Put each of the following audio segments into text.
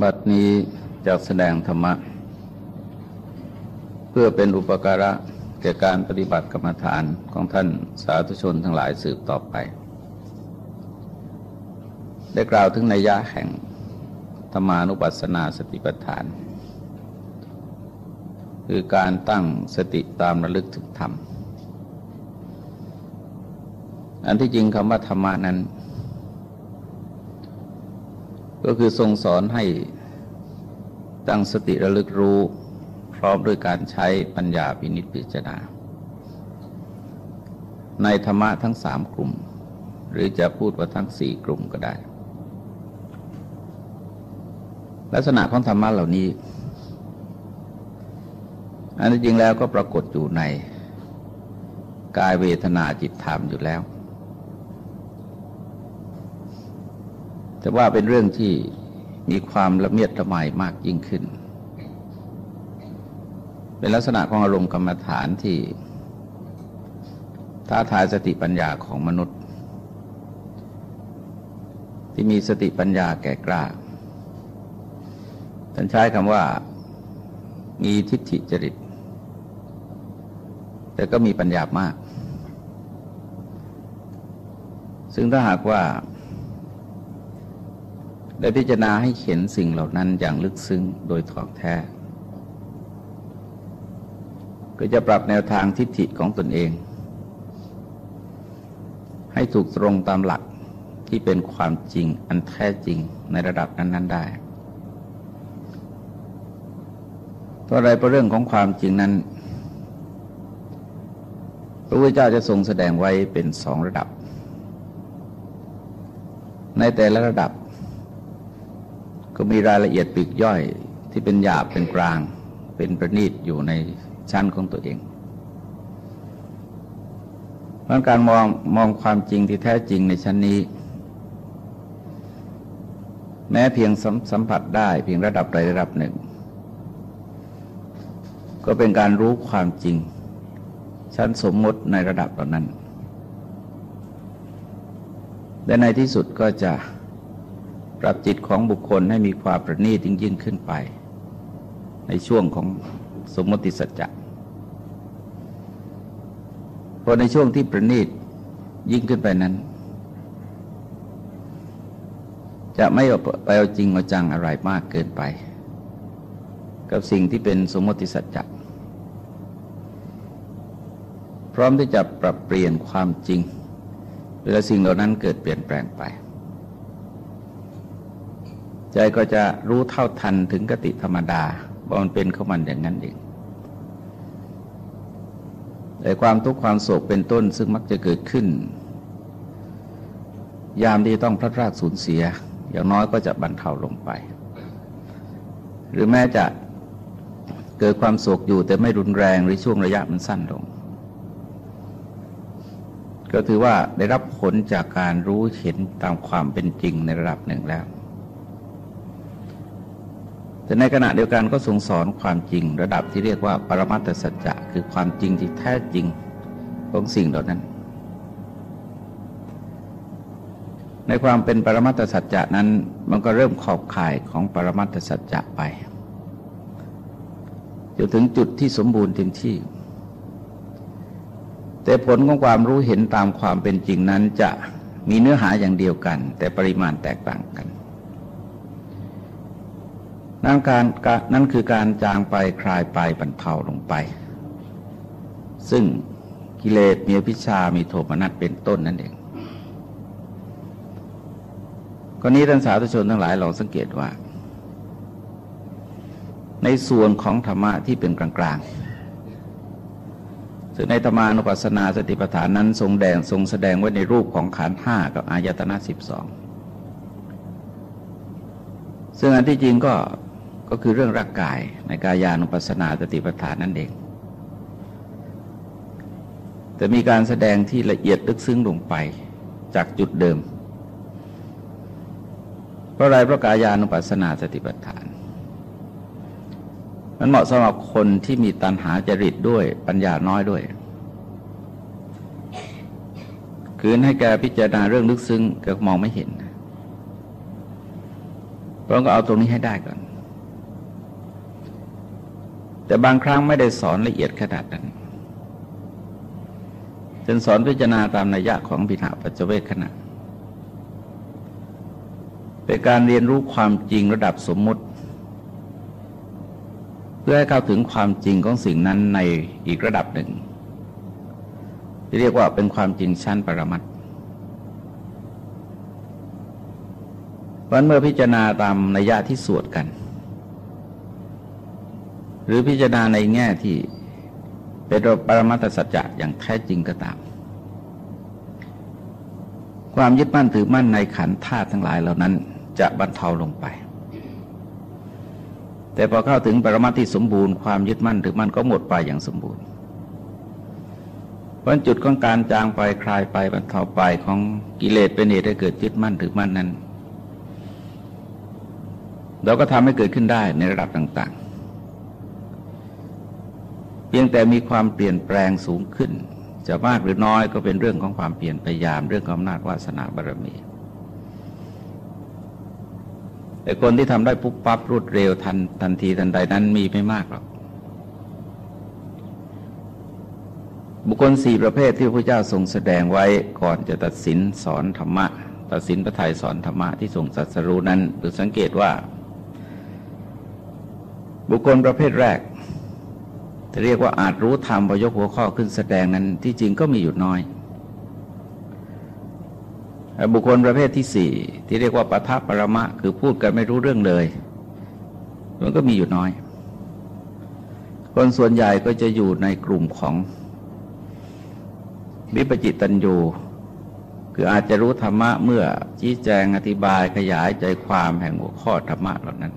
บัดนี้จะแสดงธรรมะ เพื่อเป็นอุปการะแก่การปฏิบัติกรรมฐานของท่านสาธุชนทั้งหลายสืบต่อไป ได้กล่าวถึงนัยยะแห่งธรรมานุปัสสนาสติปัฏฐาน คือการตั้งสติตามระลึกถึงธรรม อันที่จริงคำว่าธรรมะนั้น ก็คือทรงสอนให้ตั้งสติระลึกรู้ พร้อมด้วยการใช้ปัญญาพินิจพิจารณา ในธรรมะทั้งสามกลุ่ม หรือจะพูดว่าทั้งสี่กลุ่มก็ได้ ลักษณะของธรรมะเหล่านี้ อันที่จริงแล้วก็ปรากฏอยู่ในกายเวทนาจิตธรรมอยู่แล้ว แต่ว่าเป็นเรื่องที่มีความละเมียดละไมมากยิ่งขึ้น เป็นลักษณะของอารมณ์กรรมฐานที่ท้าทายสติปัญญาของมนุษย์ ที่มีสติปัญญาแก่กล้าท่านใช้คำว่ามีทิฏฐิจริต แต่ก็มีปัญญามาก ซึ่งถ้าหากว่า และพิจารณาให้เห็นสิ่งเหล่านั้นอย่างลึกซึ้งโดยถ่องแท้ ก็จะปรับแนวทางทิฏฐิของตนเอง ให้ถูกตรงตามหลักที่เป็นความจริงอันแท้จริงในระดับนั้น ๆ ได้ตัวอะไรประเรื่องของความจริงนั้น พระพุทธเจ้าจะทรงแสดงไว้เป็นสองระดับ ในแต่ละระดับ ก็มีรายละเอียดปีกย่อยที่เป็นหยาบเป็นกลาง เป็นประณีตอยู่ในชั้นของตัวเองเพราะการมองมองความจริงที่แท้จริงในชั้นนี้ แม้เพียงสสัมผัสได้เพียงระดับใดระดับหนึ่ง ก็เป็นการรู้ความจริง ชั้นสมมติในระดับเหล่านั้นและในที่สุดก็จะ ปรับจิตของบุคคลให้มีความประณีตยิ่งยิ่งขึ้นไป ในช่วงของสมมติสัจจะพอในช่วงที่ประณีตยิ่งขึ้นไปนั้น จะไม่ไปเอาจริงเอาจังอะไรมากเกินไป กับสิ่งที่เป็นสมมติสัจจะพร้อมที่จะปรับเปลี่ยนความจริง เวลาสิ่งเหล่านั้นเกิดเปลี่ยนแปลงไป ใจก็จะรู้เท่าทันถึงกติธรรมดาว่ามันเป็นของมันอย่างนั้นเองแต่ความทุกข์ความโศกเป็นต้นซึ่งมักจะเกิดขึ้น ยามที่ต้องพลาดพลาดสูญเสีย อย่างน้อยก็จะบรรเทาลงไป หรือแม้จะเกิดความโศกอยู่แต่ไม่รุนแรงหรือช่วงระยะมันสั้นลง ก็ถือว่าได้รับผลจากการรู้เห็นตามความเป็นจริงในระดับหนึ่งแล้ว แต่ในขณะเดียวกันก็ทรงสอนความจริง ระดับที่เรียกว่าปรมัตถสัจจะคือความจริงที่แท้จริงของสิ่งเหล่านั้น ในความเป็นปรมัตถสัจจะนั้น มันก็เริ่มขอบข่ายของปรมัตถสัจจะไปจนถึงจุดที่สมบูรณ์เต็มที่ แต่ผลของความรู้เห็นตามความเป็นจริงนั้นจะมีเนื้อหาอย่างเดียวกัน แต่ปริมาณแตกต่างกัน นั่นการนั่นคือการจางไปคลายไปบรรเทาลงไป ซึ่งกิเลสมีพิชามีโทมนัสเป็นต้นนั่นเองกรณีท่านสาธุชนทั้งหลายลองสังเกตว่า ในส่วนของธรรมะที่เป็นกลางๆซึ่งในธรรมานุปัสสนาสติปัฏฐานนั้น ทรงแดงทรงแสดงไว้ในรูปของขันห้ากับอายตนะสิบสองซึ่งอันที่จริงก็ ก็คือเรื่องร่างกายในกายานุปัสสนาสติปัฏฐานนั่นเอง แต่มีการแสดงที่ละเอียดลึกซึ้งลงไปจากจุดเดิม เพราะอะไรเพราะกายานุปัสสนาสติปัฏฐาน มันเหมาะสำหรับคนที่มีตัณหาจริตด้วยปัญญาน้อยด้วยคืนให้แกพิจารณาเรื่องลึกซึ้งแกมองไม่เห็นเราก็เอาตรงนี้ให้ได้ก่อน แต่บางครั้งไม่ได้สอนละเอียดขนาดนั้นจนสอนพิจารณาตามนัยยะของปิณาปัจเวกขณะเป็นการเรียนรู้ความจริงระดับสมมุติ เพื่อให้เข้าถึงความจริงของสิ่งนั้นในอีกระดับหนึ่งที่เรียกว่าเป็นความจริงชั้นปรมัตถวันเมื่อพิจารณาตามนัยยะที่สวดกัน รือพิจารณาในแง่ที่เป็นปรมัตสัจจะอย่างแท้จริงก็ตาม ความยึดมั่นถือมั่นในขันธ์ธาตุทั้งหลายเหล่านั้นจะบรรเทาลงไป แต่พอเข้าถึงปรมัตที่สมบูรณ์ความยึดมั่นถือมั่นก็หมดไปอย่างสมบูรณ์เพราะจุดของการจางไปคลายไปบรรเทาไปของกิเลสเป็นเหตุให้เกิดยึดมั่นถือมั่นนั้น เราก็ทำให้เกิดขึ้นได้ในระดับต่าง พียงแต่มีความเปลี่ยนแปลงสูงขึ้น จะมากหรือน้อยก็เป็นเรื่องของความเปลี่ยนพยายามเรื่องของอำนาจวาสนาบารมี แต่คนที่ทำได้ปุ๊บปั๊บรวดเร็วทันทันทีทันใดนั้นมีไม่มากหรอกบุคคลสี่ประเภทที่พระเจ้าทรงแสดงไว้ก่อนจะตัดสินสอนธรรมะ ตัดสินพระทัยสอนธรรมะที่ทรงสัสรู้นั้นหรือสังเกตว่า บุคคลประเภทแรก จะเรียกว่าอาจรู้ธรรมพอยกหัวข้อขึ้นแสดงนั้นที่จริงก็มีอยู่น้อย บุคคลประเภทที่สี่ที่เรียกว่าปะทัปรมะ คือพูดกันไม่รู้เรื่องเลย มันก็มีอยู่น้อย คนส่วนใหญ่ก็จะอยู่ในกลุ่มของวิปจิตตัญญูคืออาจจะรู้ธรรมะเมื่อชี้แจงอธิบายขยายใจความแห่งหัวข้อธรรมะเหล่านั้น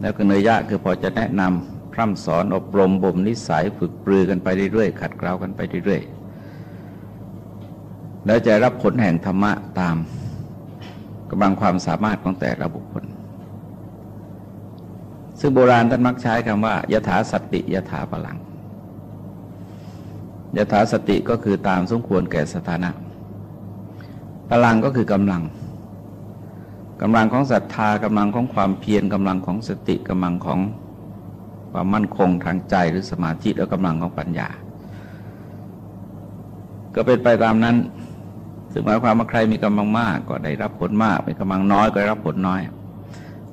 แล้วก็เนยยะคือพอจะแนะนำ พร่ำสอนอบรมบ่มนิสัยฝึกปรือกันไปเรื่อยๆขัดเกลากันไปเรื่อยๆแล้วจะรับผลแห่งธรรมะตามกำลังความสามารถของแต่ละบุคคล ซึ่งโบราณท่านมักใช้คำว่ายถาสติยถาพลังยถาสติก็คือตามสมควรแก่สถานะพลังก็คือกำลังกำลังของศรัทธากำลังของความเพียรกำลังของสติกำลังของ ความมั่นคงทางใจหรือสมาธิแล้วกำลังของปัญญา ก็เป็นไปตามนั้นซึ่งหมายความว่าใครมีกำลังมากก็ได้รับผลมากมีกำลังน้อยก็ได้รับผลน้อย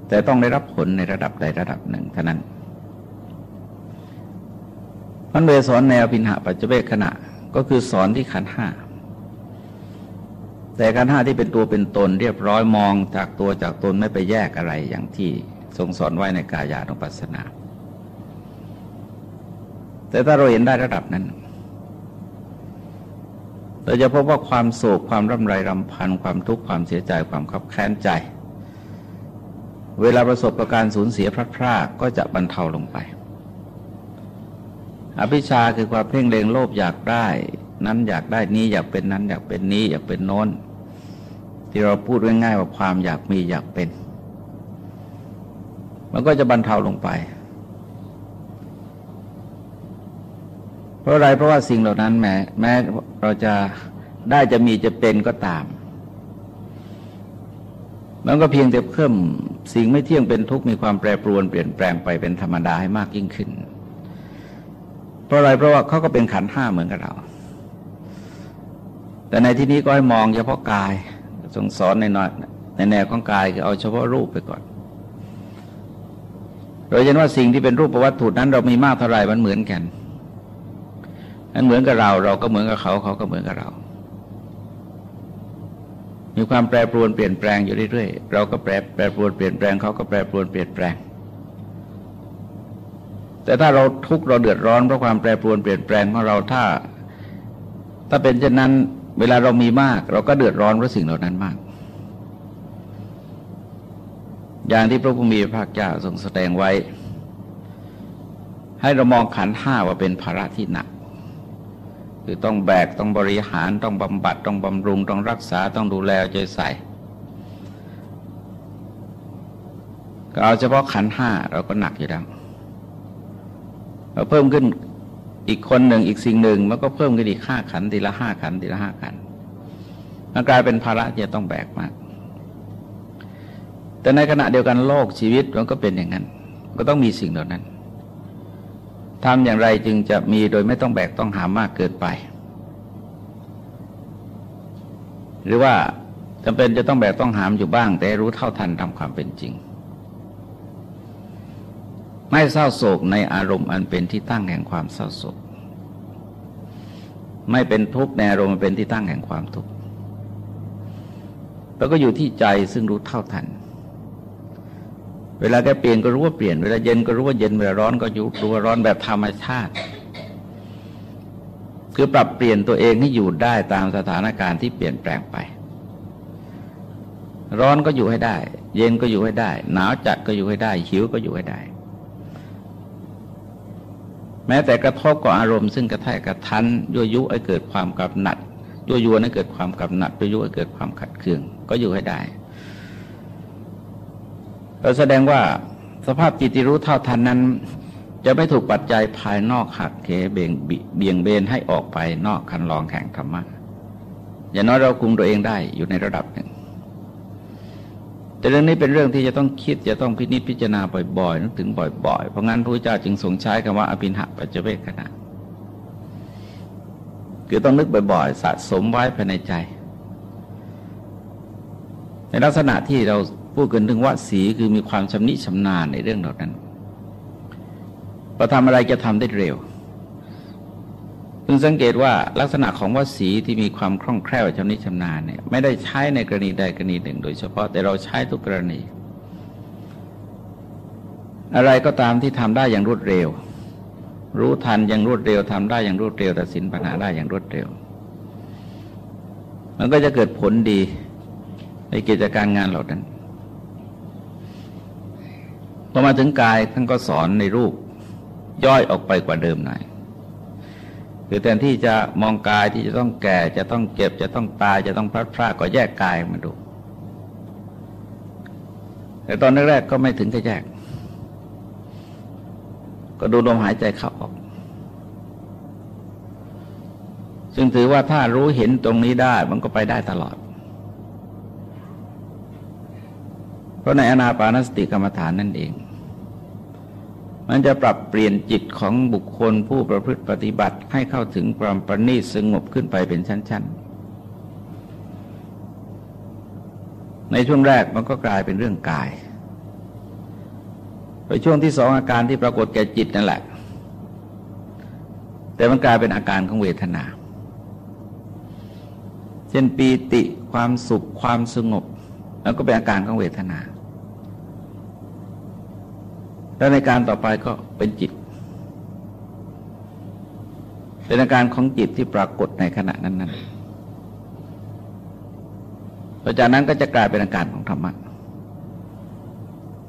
แต่ต้องได้รับผลในระดับใดระดับหนึ่งเท่านั้นมันเวสอนแนวพินหะปัจเจเวกขณะก็คือสอนที่ขันห้าแต่ขันห้าที่เป็นตัวเป็นตนเรียบร้อยมองจากตัวจากตนไม่ไปแยกอะไรอย่างที่ทรงสอนไว้ในกายานุปัสสนา แต่ถ้าเราเห็นได้ระดับนั้น เราจะพบว่าความโศกความร่ำไรรำพัน ความทุกข์ความเสียใจความขับแค้นใจ เวลาประสบกับการสูญเสียพระพรากก็จะบรรเทาลงไป อภิชาคือความเพ่งเล็งโลภอยากได้ นั้นอยากได้นี้อยากเป็นนั้น อยากเป็นนี้ อยากเป็นโน้น ที่เราพูดง่ายๆว่าความอยากมีอยากเป็น มันก็จะบรรเทาลงไป เพราะอะไรเพราะว่าสิ่งเหล่านั้นแม้แม้เราจะได้จะมีจะเป็นก็ตาม มันก็เพียงแต่เพิ่มสิ่งไม่เที่ยงเป็นทุกข์มีความแปรปรวนเปลี่ยนแปลงไปเป็นธรรมดาให้มากยิ่งขึ้น เพราะอะไรเพราะว่าเขาก็เป็นขันห้าเหมือนกับเรา แต่ในที่นี้ก็ให้มองเฉพาะกายทรงสอนในน้อยในแนวของกายคือเอาเฉพาะรูปไปก่อนโดยเฉพาะสิ่งที่เป็นรูปวัตถุนั้นเรามีมากเท่าไรมันเหมือนกัน นั้นเหมือนกับเรา เราก็เหมือนกับเขาเขาก็เหมือนกับเรา มีความแปรปรวนเปลี่ยนแปลงอยู่เรื่อยๆเราก็แปรแปรปรวนเปลี่ยนแปลงเขาก็แปรปรวนเปลี่ยนแปลง แต่ถ้าเราทุกข์เราเดือดร้อนเพราะความแปรปรวนเปลี่ยนแปลงของเราถ้า ถ้าเป็นเช่นนั้น เวลาเรามีมาก เราก็เดือดร้อนเพราะสิ่งเหล่านั้นมาก อย่างที่พระพุทธมีพระเจ้าทรงแสดงไว้ ให้เรามองขันห้าว่าเป็นภาระที่หนัก คือต้องแบกต้องบริหารต้องบำบัดต้องบำรุง ต้องรักษาต้องดูแลใจใส่ก็เอาเฉพาะขันห้าเราก็หนักอยู่แล้วเราเพิ่มขึ้นอีกคนหนึ่งอีกสิ่งหนึ่งมันก็เพิ่มขึ้นอีกห้าขันทีละห้าขันทีละห้าขันมันกลายเป็นภาระที่จะต้องแบกมาก แต่ในขณะเดียวกันโลกชีวิตมันก็เป็นอย่างนั้น ก็ต้องมีสิ่งเหล่านั้น ทำอย่างไรจึงจะมีโดยไม่ต้องแบกต้องหามากเกินไป หรือว่าจำเป็นจะต้องแบกต้องหามอยู่บ้าง แต่รู้เท่าทันตามความเป็นจริง ไม่เศร้าโศกในอารมณ์อันเป็นที่ตั้งแห่งความเศร้าโศก ไม่เป็นทุกข์ในอารมณ์เป็นที่ตั้งแห่งความทุกข์แล้วก็อยู่ที่ใจซึ่งรู้เท่าทัน เวลาแกเปลี่ยนก็รู้ว่าเปลี่ยน เวลาเย็นก็รู้ว่าเย็น เวลาร้อนก็ยุรู้ว่าร้อนแบบธรรมชาติ คือปรับเปลี่ยนตัวเองให้อยู่ได้ตามสถานการณ์ที่เปลี่ยนแปลงไป ร้อนก็อยู่ให้ได้ เย็นก็อยู่ให้ได้ หนาวจัดก็อยู่ให้ได้ หิวก็อยู่ให้ได้ แม้แต่กระทบกับอารมณ์ซึ่งกระแทกกระทันยั่วยุให้เกิดความกำหนัดยั่วยวนให้เกิดความกำหนัดยั่วยุให้เกิดความขัดเคืองก็อยู่ให้ได้ เราแสดงว่าสภาพจิตที่รู้เท่าทันนั้น จะไม่ถูกปัจจัยภายนอกหักเหเบี่ยงเบี่ยงเบนให้ออกไปนอกคันลองแข่งธรรมะอย่างน้อยเราคุมตัวเองได้อยู่ในระดับหนึ่ง แต่เรื่องนี้เป็นเรื่องที่จะต้องคิดจะต้องพินิจพิจารณาบ่อยๆนึกถึงบ่อยๆ เพราะงั้นพระเจ้าจึงทรงใช้คำว่าอภินหะปัจเจเวกขณะคือต้องนึกบ่อยๆ สะสมไว้ภายในใจ ในลักษณะที่เรา พูดกันถึงว่าสีคือมีความชำนิชำนาญในเรื่องเหล่านั้นพอทำอะไรจะทำได้เร็วพึงสังเกตว่าลักษณะของว่าสีที่มีความคล่องแคล่วชำนิชำนาญเนี่ยไม่ได้ใช้ในกรณีใดกรณีหนึ่ง โดยเฉพาะแต่เราใช้ทุกกรณี อะไรก็ตามที่ทำได้อย่างรวดเร็ว รู้ทันอย่างรวดเร็วทำได้อย่างรวดเร็วตัดสินปัญหาได้อย่างรวดเร็ว มันก็จะเกิดผลดีในกิจการงานเหล่านั้น พอมาถึงกายท่านก็สอนในรูปย่อยออกไปกว่าเดิมหน่อยคือแทนที่จะมองกายที่จะต้องแก่จะต้องเก็บจะต้องตายจะต้องพลัดพรากก็แยกกายมาดู แต่ตอนแรกๆก็ไม่ถึงกับแยก ก็ดูลมหายใจเข้าออกซึ่งถือว่าถ้ารู้เห็นตรงนี้ได้มันก็ไปได้ตลอด เพราะในอนาปานสติกรรมฐานนั่นเอง มันจะปรับเปลี่ยนจิตของบุคคลผู้ประพฤติปฏิบัติให้เข้าถึงความประณีตสงบขึ้นไปเป็นชั้น ๆในช่วงแรกมันก็กลายเป็นเรื่องกาย ไปช่วงที่สองอาการที่ปรากฏแก่จิตนั่นแหละ แต่มันกลายเป็นอาการของเวทนา เช่นปีติความสุขความสงบ แล้วก็เป็นอาการของเวทนา แล้วในการต่อไปก็เป็นจิต เป็นอาการของจิตที่ปรากฏในขณะนั้นนั้นหลังจากนั้นก็จะกลายเป็นอาการของธรรมะ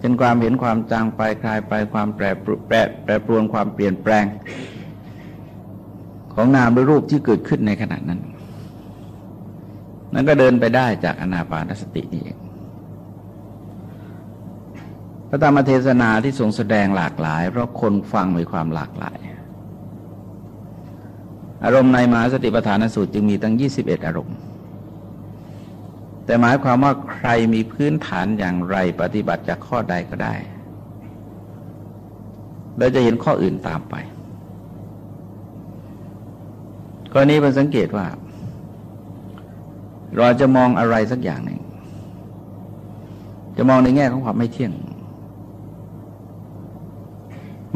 เป็นความเห็นความจางไปคลายไปความแปรแปรแปรปรวนความเปลี่ยนแปลง ของนามหรือรูปที่เกิดขึ้นในขณะนั้น นั้นก็เดินไปได้จากอนาปานสตินี่เอง ระธรรมเทศนาที่ทรงแสดงหลากหลาย เพราะคนฟังมีความหลากหลาย อารมณ์ในมหาสติปัฏฐานสูตรจึงมีตั้ง 21 อารมณ์ แต่หมายความว่าใครมีพื้นฐานอย่างไรปฏิบัติจากข้อใดก็ได้เราจะเห็นข้ออื่นตามไปกรณีเป็นสังเกตว่า เราจะมองอะไรสักอย่างหนึ่ง จะมองในแง่ของความไม่เที่ยง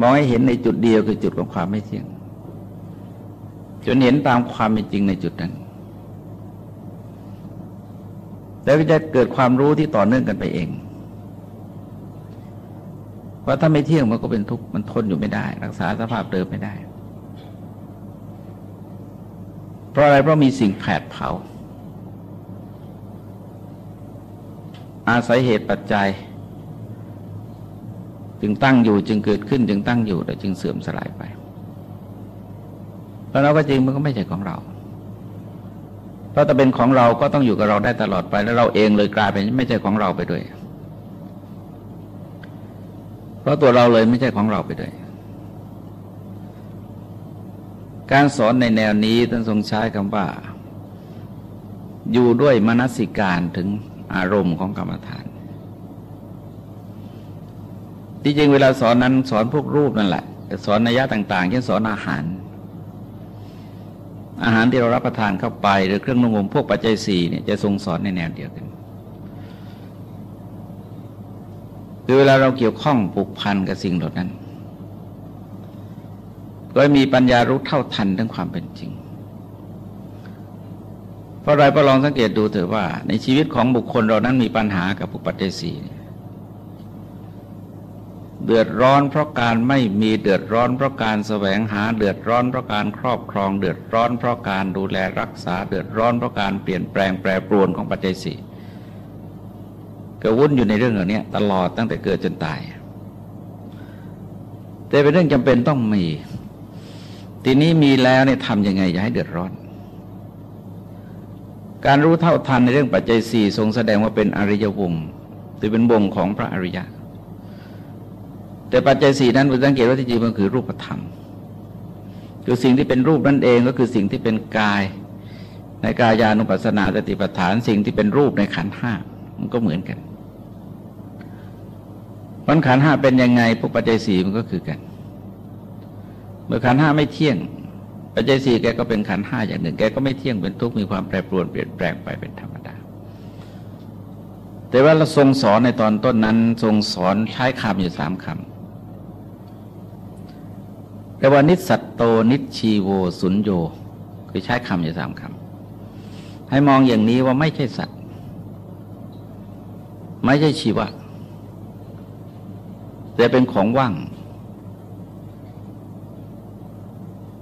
มองให้เห็นในจุดเดียวคือจุดของความไม่เที่ยง จนเห็นตามความเป็นจริงในจุดนั้น แล้วจะเกิดความรู้ที่ต่อเนื่องกันไปเองว่าถ้าไม่เที่ยงมันก็เป็นทุกข์มันทนอยู่ไม่ได้ รักษาสภาพเดิมไม่ได้ เพราะอะไรเพราะมีสิ่งแผดเผา อาศัยเหตุปัจจัย จึงตั้งอยู่จึงเกิดขึ้น จึงตั้งอยู่แต่จึงเสื่อมสลายไปแล้วเราก็จริงมันก็ไม่ใช่ของเรา เพราะถ้าเป็นของเราก็ต้องอยู่กับเราได้ตลอดไป แล้วเราเองเลยกลายเป็นไม่ใช่ของเราไปด้วย เพราะตัวเราเลยไม่ใช่ของเราไปด้วย การสอนในแนวนี้ท่านทรงใช้คำว่า อยู่ด้วยมนสิการถึงอารมณ์ของกรรมฐาน ที่จริงเวลาสอนนั้นสอนพวกรูปนั่นแหละสอนนัยยะต่างๆเช่นสอนอาหาร อาหารที่เรารับประทานเข้าไป หรือเครื่องนุ่งห่มพวกปัจจัยสี่เนี่ยจะทรงสอนในแนวเดียวกันคือเวลาเราเกี่ยวข้องผูกพันกับสิ่งเหล่านั้น ก็มีปัญญารู้เท่าทันทั้งความเป็นจริง เพราะอะไรพอลองสังเกตดูเถอะว่า ในชีวิตของบุคคลเรานั้นมีปัญหากับปุปัจเจศี เดือดร้อนเพราะการไม่มีเดือดร้อนเพราะการแสวงหาเดือดร้อนเพราะการครอบครองเดือดร้อนเพราะการดูแลรักษาเดือดร้อนเพราะการเปลี่ยนแปลงแปรปรวนของปัจจัยสี่ก็วุ่นอยู่ในเรื่องเหล่านี้ตลอดตั้งแต่เกิดจนตาย แต่เป็นเรื่องจำเป็นต้องมี ทีนี้มีแล้วเนี่ยทำยังไงอย่าให้เดือดร้อน การรู้เท่าทันในเรื่องปัจจัยสี่ทรงแสดงว่าเป็นอริยวงศ์หรือเป็นวงของพระอริยะ แต่ปัจจัยสี่นั้นเราสังเกตว่าที่จริงมันคือรูปธรรม คือสิ่งที่เป็นรูปนั่นเองก็คือสิ่งที่เป็นกาย ในกายานุปัสสนาสติปัฏฐาน สิ่งที่เป็นรูปในขันห้ามันก็เหมือนกันมันขันห้าเป็นยังไงพวกปัจจัยสี่มันก็คือกัน เมื่อขันห้าไม่เที่ยง ปัจจัยสี่แกก็เป็นขันห้าอย่างหนึ่ง แกก็ไม่เที่ยงเป็นทุกข์มีความแปรปรวนเปลี่ยนแปลงไปเป็นธรรมดา แต่ว่าเราทรงสอนในตอนต้นนั้น ทรงสอนใช้คำอยู่สามคำ แต่ว่านิสัตโตนิชีโวสุญโย คือใช้คำอยู่สามคำให้มองอย่างนี้ว่าไม่ใช่สัตว์ ไม่ใช่ชีวะ แต่เป็นของว่าง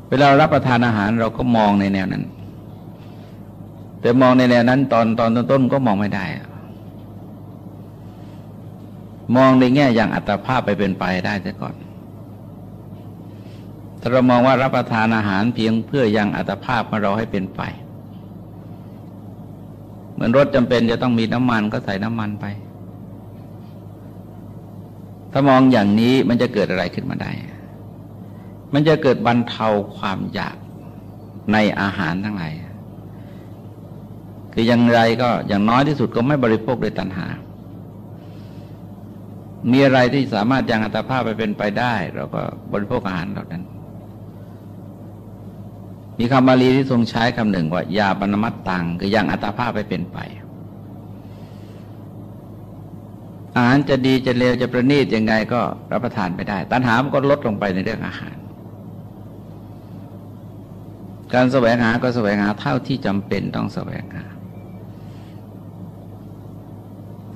เวลารับประทานอาหารเราก็มองในแนวนั้น แต่มองในแนวนั้น ตอนตอนต้นก็มองไม่ได้มองในแง่อย่างอัตภาพไปเป็นไปได้แต่ก่อน ถ้าเรามองว่ารับประทานอาหารเพียงเพื่อยังอัตภาพของเราให้เป็นไป เหมือนรถจำเป็นจะต้องมีน้ำมันก็ใส่น้ำมันไป ถ้ามองอย่างนี้มันจะเกิดอะไรขึ้นมาได้ มันจะเกิดบรรเทาความอยากในอาหารทั้งหลายคืออย่างไรก็อย่างน้อยที่สุดก็ไม่บริโภคโดยตัณหา มีอะไรที่สามารถยังอัตภาพไปเป็นไปได้ เราก็บริโภคอาหารเหล่านั้น มีคำบาลีที่ทรงใช้คำหนึ่งว่ายาปนมัตตังคือยังอัตภาพไปเป็นไป อาหารจะดีจะเลวจะประณีตยังไงก็รับประทานไปได้ ตัณหามันก็ลดลงไปในเรื่องอาหาร การแสวงหาก็แสวงหาเท่าที่จำเป็นต้องแสวงหา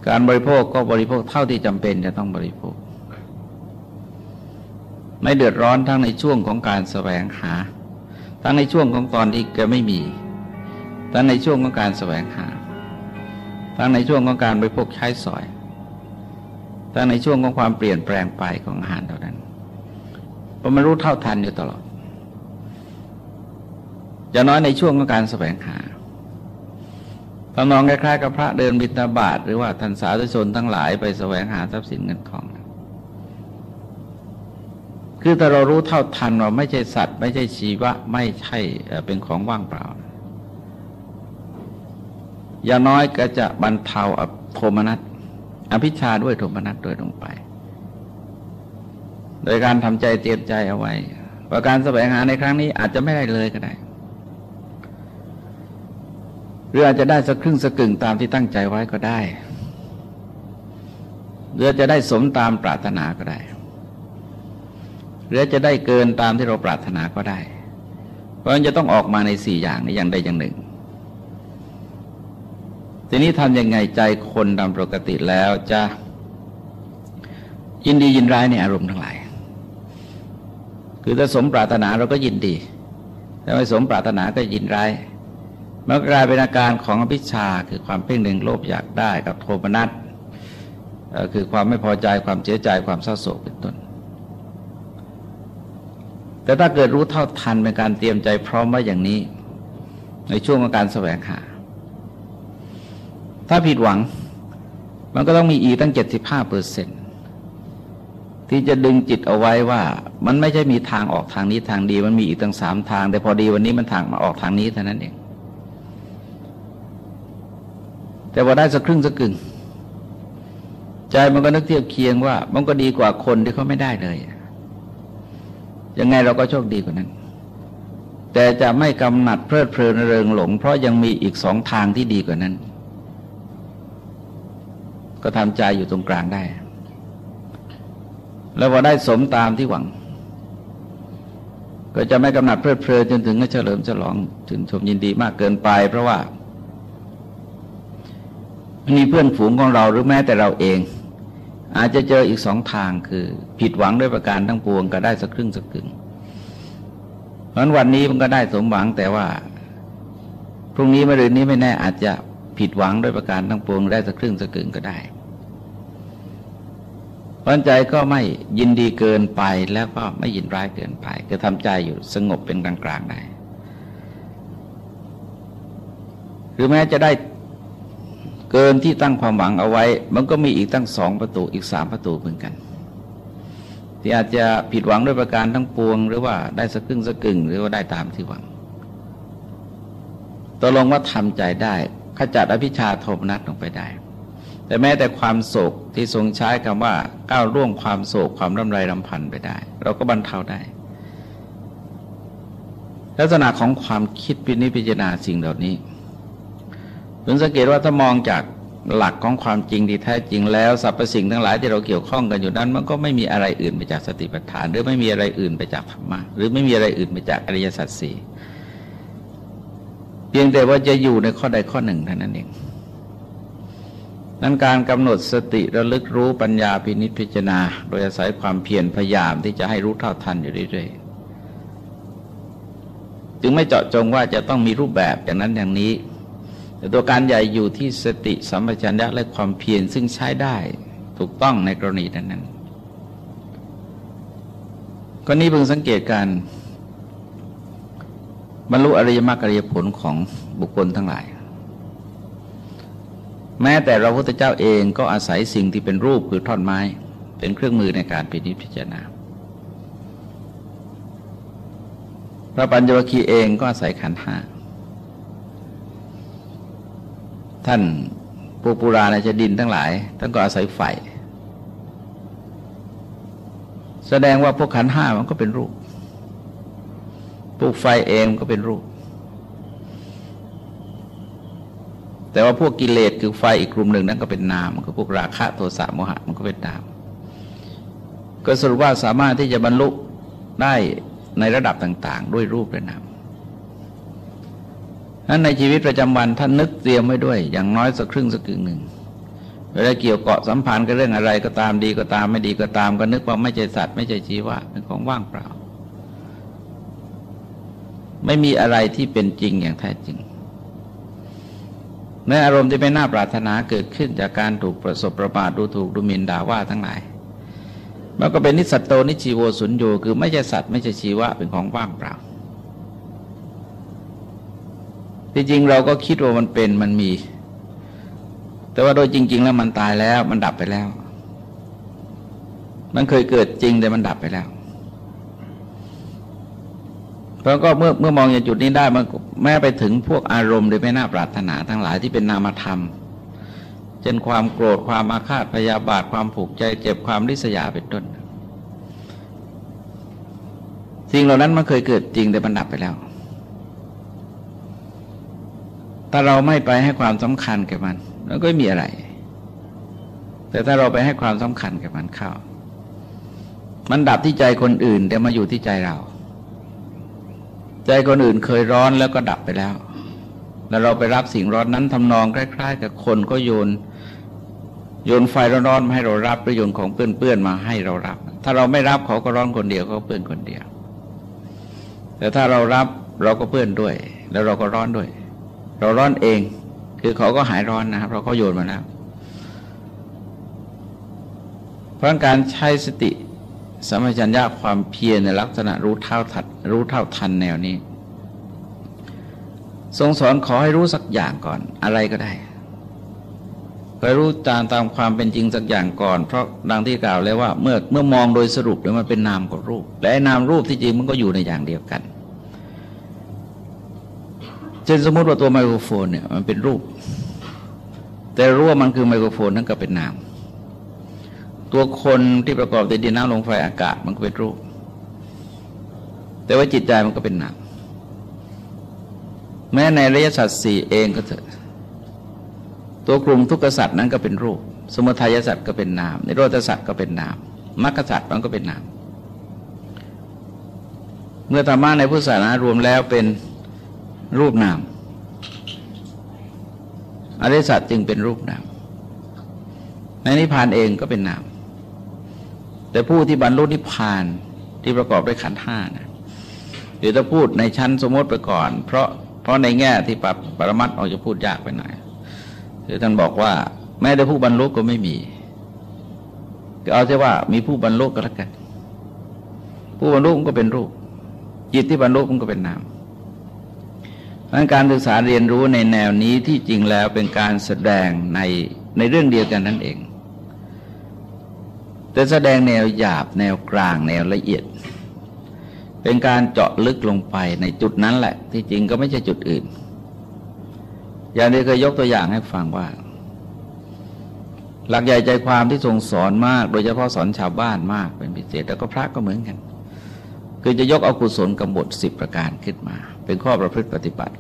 การบริโภคก็บริโภคเท่าที่จำเป็นจะต้องบริโภค ไม่เดือดร้อนทั้งในช่วงของการแสวงหา ทั้งในช่วงของตอนที่แกไม่มี ทั้งในช่วงของการแสวงหา ทั้งในช่วงของการบริโภคใช้สอย ทั้งในช่วงของความเปลี่ยนแปลงไปของอาหารเท่านั้นเพราะมันรู้เท่าทันอยู่ตลอดอย่าน้อยในช่วงของการแสวงหาตอนนองคล้ายๆกับพระเดินบิณฑบาตหรือว่าท่านสาธุชนทั้งหลายไปแสวงหาทรัพย์สินเงินทอง คือแต่เรารู้เท่าทันว่าไม่ใช่สัตว์ ไม่ใช่ชีวะ ไม่ใช่เป็นของว่างเปล่า อย่างน้อยก็จะบรรเทาโทมนัสอภิชาด้วยโทมนัสด้วยลงไป โดยการทำใจเตรียมใจเอาไว้ว่าการแสวงหาในครั้งนี้อาจจะไม่ได้เลยก็ได้หรืออาจจะได้สักครึ่งสักกึ่งตามที่ตั้งใจไว้ก็ได้หรือจะได้สมตามปรารถนาก็ได้ หรือจะได้เกินตามที่เราปรารถนาก็ได้ เพราะมันจะต้องออกมาในสี่อย่างในอย่างใดอย่างหนึ่ง ทีนี้ทำยังไงใจคนตามปกติแล้วจะยินดียินร้ายในอารมณ์ทั้งหลาย คือถ้าสมปรารถนาเราก็ยินดี ถ้าไม่สมปรารถนาก็ยินร้ายมันกลายเป็นอาการของอภิชาคือความเพ่งเล็งโลภอยากได้กับโทมนัสคือความไม่พอใจความเสียใจความเศร้าโศกเป็นต้น แต่ถ้าเกิดรู้เท่าทันเป็นการเตรียมใจพร้อมไว้อย่างนี้ ในช่วงของการแสวงหา ถ้าผิดหวัง มันก็ต้องมีอีกตั้งเจ็ดสิบห้าเปอร์เซ็นที่จะดึงจิตเอาไว้ว่า มันไม่ใช่มีทางออกทางนี้ทางดี มันมีอีกตั้งสามทาง แต่พอดีวันนี้มันทางมาออกทางนี้เท่านั้นเองแต่ว่าได้สักครึ่งสักกึ่งใจมันก็นึกเทียบเคียงว่า มันก็ดีกว่าคนที่เขาไม่ได้เลย ยังไงเราก็โชคดีกว่านั้น แต่จะไม่กำหนัดเพลิดเพลินเริงหลง เพราะยังมีอีกสองทางที่ดีกว่านั้น ก็ทำใจอยู่ตรงกลางได้ แล้วพอได้สมตามที่หวัง ก็จะไม่กำหนัดเพลิดเพลินจนถึงเฉลิมฉลองถึงชมยินดีมากเกินไป เพราะว่ามีเพื่อนฝูงของเราหรือแม้แต่เราเอง อาจจะเจออีกสองทางคือ ผิดหวังด้วยประการทั้งปวงก็ได้สักครึ่งสักครึ่งเพราะวันนี้มันก็ได้สมหวังแต่ว่าพรุ่งนี้มะรืนนี้ไม่แน่อาจจะผิดหวังด้วยประการทั้งปวง ได้สักครึ่งสักครึ่งก็ได้ปัญใจก็ไม่ยินดีเกินไปแล้วก็ไม่ยินร้ายเกินไปก็ทำใจอยู่สงบเป็นกลางๆได้หรือแม้จะได้ เกินที่ตั้งความหวังเอาไว้ มันก็มีอีกตั้งสองประตูอีกสามประตูเหมือนกัน ที่อาจจะผิดหวังด้วยประการทั้งปวง หรือว่าได้สักครึ่งสักกึ่งหรือว่าได้ตามที่หวังตกลงว่าทำใจได้ขจัดอภิชาโทมนัสลงไปได้ แต่แม้แต่ความโศกที่ทรงใช้คำว่าก้าวร่วงความโศกความร่ำไรรำพันไปได้ เราก็บรรเทาได้ลักษณะของความคิดพินิจพิจารณาสิ่งเหล่านี้ พึงสังเกตว่าถ้ามองจากหลักของความจริงที่แท้จริงแล้วสรรพสิ่งทั้งหลายที่เราเกี่ยวข้องกันอยู่นั้น มันก็ไม่มีอะไรอื่นไปจากสติปัฏฐาน หรือไม่มีอะไรอื่นไปจากธรรมะหรือไม่มีอะไรอื่นไปจากอริยสัจสี่เพียงแต่ว่าจะอยู่ในข้อใดข้อหนึ่งเท่านั้นเองนั้นการกำหนดสติระลึกรู้ปัญญาพินิจพิจารณา โดยอาศัยความเพียรพยายามที่จะให้รู้เท่าทันอยู่เรื่อยๆจึงไม่เจาะจงว่าจะต้องมีรูปแบบอย่างนั้นอย่างนี้ แต่ตัวการใหญ่อยู่ที่สติสัมปชัญญะและความเพียรซึ่งใช้ได้ถูกต้องในกรณีนั้นนั้นก็นี้เพิ่งสังเกตการบรรลุอริยมรรคอริยผลของบุคคลทั้งหลาย แม้แต่เราพุทธเจ้าเองก็อาศัยสิ่งที่เป็นรูปคือท่อนไม้ เป็นเครื่องมือในการพิพิจารณาพระปัญญวคีเองก็อาศัยขันธ์ห้า ท่านปูปุราในจะดินทั้งหลายท่านก็อาศัยไฟ แสดงว่าพวกขันห้ามันก็เป็นรูปปลูกไฟเองก็เป็นรูป แต่ว่าพวกกิเลสคือไฟอีกกลุ่มหนึ่งนั้นก็เป็นนามก็พวกราคะโทสะโมหะมันก็เป็นนาม ก็สรุปว่าสามารถที่จะบรรลุได้ในระดับต่าง ๆ ด้วยรูปและนาม นั้นในชีวิตประจำวันท่านนึกเตรียมไว้ด้วย อย่างน้อยสักครึ่งสักกึ่งหนึ่งเวลาเกี่ยวเกาะสัมพันธ์กับเรื่องอะไรก็ตามดีก็ตามไม่ดีก็ตามก็นึกว่าไม่ใช่สัตว์ไม่ใช่ชีวะเป็นของว่างเปล่า ไม่มีอะไรที่เป็นจริงอย่างแท้จริงในอารมณ์ที่ไม่น่าปรารถนาเกิดขึ้นจากการถูกประสบประมาทดูถูกดูหมิ่นด่าว่าทั้งหลายมันก็เป็นนิสัตโตนิชีโวสุญโยคือไม่ใช่สัตว์ไม่ใช่ชีวะเป็นของว่างเปล่า ที่จริงเราก็คิดว่ามันเป็นมันมี แต่ว่าโดยจริง ๆ แล้วมันตายแล้ว มันดับไปแล้ว มันเคยเกิดจริงแต่มันดับไปแล้วเพราะก็เมื่อเมื่อมองอย่างจุดนี้ได้มันแม้ไปถึงพวกอารมณ์โดยไม่น่าปรารถนาทั้งหลายที่เป็นนามธรรมเช่นความโกรธความอาฆาตพยาบาทความผูกใจเจ็บความริษยาเป็นต้น สิ่งเหล่านั้นมันเคยเกิดจริงแต่มันดับไปแล้ว ถ้าเราไม่ไปให้ความสำคัญกับมันมันก็ไม่มีอะไร แต่ถ้าเราไปให้ความสำคัญกับมันเข้า มันดับที่ใจคนอื่น แต่มาอยู่ที่ใจเรา ใจคนอื่นเคยร้อนแล้วก็ดับไปแล้ว แล้วเราไปรับสิ่งร้อนนั้นทำนองคล้าย ๆ กับคนก็โยน โยนไฟร้อนๆมาให้เรารับหรือโยชน์ของเปื้อนๆมาให้เรารับ ถ้าเราไม่รับเขาก็ร้อนคนเดียวเขาเปื้อนคนเดียว แต่ถ้าเรารับเราก็เปื้อนด้วย แล้วเราก็ร้อนด้วย เราร้อนเอง คือเขาก็หายร้อนนะครับ เราเขาโยนมาแล้วเพราะการใช้สติสมัชัญญาความเพียรในลักษณะรู้เท่าทันรู้เท่าทันแนวนี้ ทรงสอนขอให้รู้สักอย่างก่อนอะไรก็ได้ไปรู้ตามตามความเป็นจริงสักอย่างก่อน เพราะดังที่กล่าวแล้วว่าเมื่อเมื่อมองโดยสรุปแล้วมันเป็นนามกับรูป และนามรูปที่จริงมันก็อยู่ในอย่างเดียวกัน ช่นสมมติว่าตัวไมโครโฟนเนี่ยมันเป็นรูป แต่รู้ว่ามันคือไมโครโฟนนั่นก็เป็นนามตัวคนที่ประกอบด้วยดินน้ำลมไฟอากาศมันก็เป็นรูป แต่ว่าจิตใจมันก็เป็นนามแม้ในระยะสัตว์สี่เองก็เถอะตัวกลุ่มทุกขสัตว์นั้นก็เป็นรูป สมุทัยสัตว์ก็เป็นนามในโรธสัตว์ก็เป็นนามมรรคสัตว์มันก็เป็นนามเมื่อธรรมะในพุทธศาสนารวมแล้วเป็น รูปนามอริสัตจึงเป็นรูปนามในนิพพานเองก็เป็นนาม แต่ผู้ที่บรรลุนิพพานที่ประกอบด้วยขันธ์ห้านะเดี๋ยวจะพูดในชั้นสมมติไปก่อน เพราะเพราะในแง่ที่ปรับปรมัตออกจะพูดยากไปหน่อยคือท่านบอกว่า แม้แต่ผู้บรรลุก็ไม่มีก็เอาใช่ว่ามีผู้บรรลุก็แล้วกัน ผู้บรรลุมันก็เป็นรูป จิตที่บรรลุมันก็เป็นนาม ดังการศึกษาเรียนรู้ในแนวนี้ที่จริงแล้วเป็นการแสดงในในเรื่องเดียวกันนั่นเอง แต่แสดงแนวหยาบแนวกลางแนวละเอียด เป็นการเจาะลึกลงไปในจุดนั้นแหละ ที่จริงก็ไม่ใช่จุดอื่น อย่างที่เคยยกตัวอย่างให้ฟังว่า หลักใหญ่ใจความที่ทรงสอนมาก โดยเฉพาะสอนชาวบ้านมากเป็นพิเศษ แล้วก็พระก็เหมือนกัน คือจะยกเอากุศลกำบทสิบประการขึ้นมา เป็นข้อประพฤติปฏิบัติ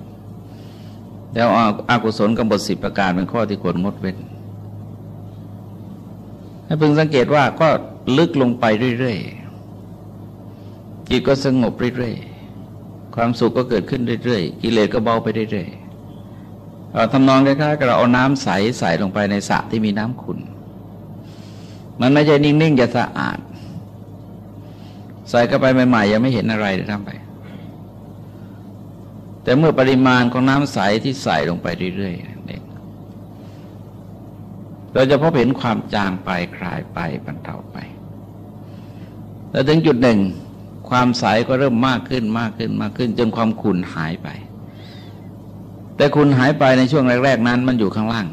แล้วอากุศลกำบทสิบประการเป็นข้อที่ควรงดเว้นให้พึงสังเกตว่าก็ลึกลงไปเรื่อยๆจิตก็สงบเรื่อยๆความสุขก็เกิดขึ้นเรื่อยๆกิเลสก็เบาไปเรื่อยๆเราทำนองคล้ายๆกับเราเอาน้ำใสใส่ลงไปในสระที่มีน้ำขุ่นมันไม่ใช่นิ่งๆจะสะอาด ใส่เข้าไปใหม่ๆยังไม่เห็นอะไรเลยทำไป แต่เมื่อปริมาณของน้ำใสที่ใส่ลงไปเรื่อยๆเองเราจะพบเห็นความจางไปคลายไปบรรเทาไป แล้วถึงจุดหนึ่ง ความใสก็เริ่มมากขึ้นมากขึ้นมากขึ้น จนความขุ่นหายไป แต่ขุ่นหายไปในช่วงแรก ๆ นั้น มันอยู่ข้างล่าง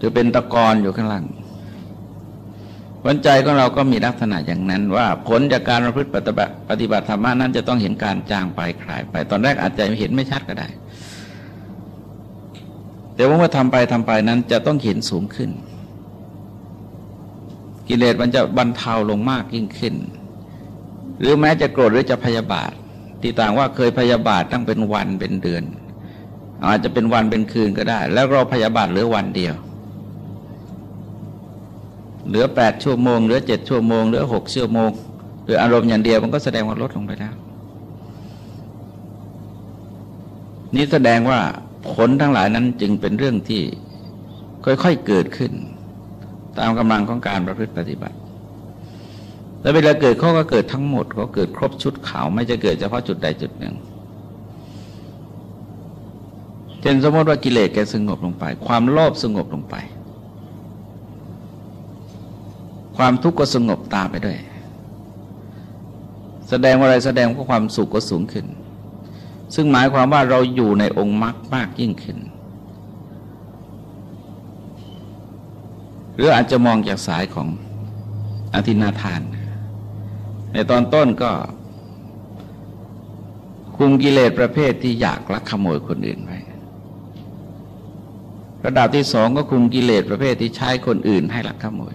จะเป็นตะกอนอยู่ข้างล่าง วันใจของเราก็มีลักษณะอย่างนั้น ว่าผลจากการประพฤติปฏิบัติธรรมนั้นจะต้องเห็นการจางไปคลายไป ตอนแรกอาจจะเห็นไม่ชัดก็ได้ แต่ว่าเมื่อทำไปทำไปนั้นจะต้องเห็นสูงขึ้น กิเลสมันจะบรรเทาลงมากยิ่งขึ้น หรือแม้จะโกรธหรือจะพยาบาท ที่ต่างว่าเคยพยาบาทตั้งเป็นวันเป็นเดือน อาจจะเป็นวันเป็นคืนก็ได้ แล้วเราพยาบาทเหลือวันเดียว เหลือแปดชั่วโมงเหลือเจ็ดชั่วโมงเหลือหกชั่วโมงหรืออารมณ์อย่างเดียวมันก็แสดงว่าลดลงไปแล้ว นี่แสดงว่าผลทั้งหลายนั้นจึงเป็นเรื่องที่ค่อยๆเกิดขึ้น ตามกำลังของการประพฤติปฏิบัติ แล้วเวลาเกิดเขาก็เกิดทั้งหมดเขาเกิดครบชุดขาวไม่จะเกิดเฉพาะจุดใดจุดหนึ่งเช่นสมมติว่ากิเลสแกสงบลงไป ความโลภสงบลงไป ความทุกข์ก็สงบตามไปด้วย แสดงว่าอะไรแสดงว่าความสุขก็สูงขึ้น ซึ่งหมายความว่าเราอยู่ในองค์มรรคมากยิ่งขึ้น หรืออาจจะมองจากสายของอธินาทาน ในตอนต้นก็คุมกิเลสประเภทที่อยากลักขโมยคนอื่นไว้ ระดับที่สองก็คุมกิเลสประเภทที่ใช้คนอื่นให้ลักขโมย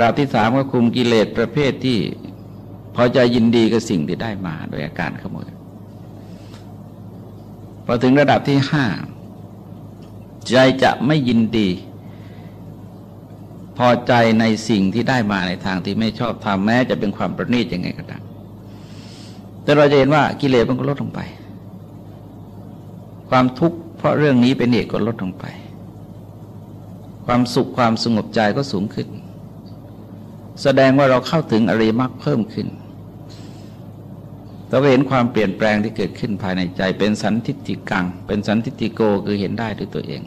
ราที่สามก็คุมกิเลสประเภทที่พอใจยินดีกับสิ่งที่ได้มาโดยอาการขโมยพอถึงระดับที่ห้าใจจะไม่ยินดี พอใจในสิ่งที่ได้มาในทางที่ไม่ชอบทำแม้จะเป็นความประณีตยังไงก็ตามแต่เราจะเห็นว่ากิเลสมันก็ลดลงไป ความทุกข์เพราะเรื่องนี้เป็นเหตุก็ลดลงไป ความสุขความสงบใจก็สูงขึ้น แสดงว่าเราเข้าถึงอริมักเพิ่มขึ้นเราเห็นความเปลี่ยนแปลงที่เกิดขึ้นภายในใจ เป็นสันทิฏฐิกัง เป็นสันทิฏฐิโกคือเห็นได้ด้วยตัวเอง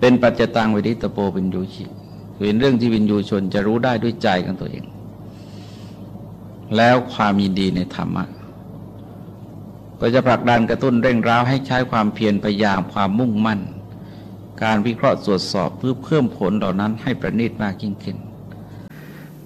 เป็นปัจจตังวิริตโปวินยูชิเป็นเรื่องที่วินยูชนจะรู้ได้ด้วยใจของตัวเอง แล้วความยินดีในธรรมะก็จะผลักดันกระตุ้นเร่งร้าวให้ใช้ความเพียรพยายามความมุ่งมั่น การวิเคราะห์ตรวจสอบเพื่อเพิ่มผลเหล่านั้นให้ประณีตมากยิ่งขึ้น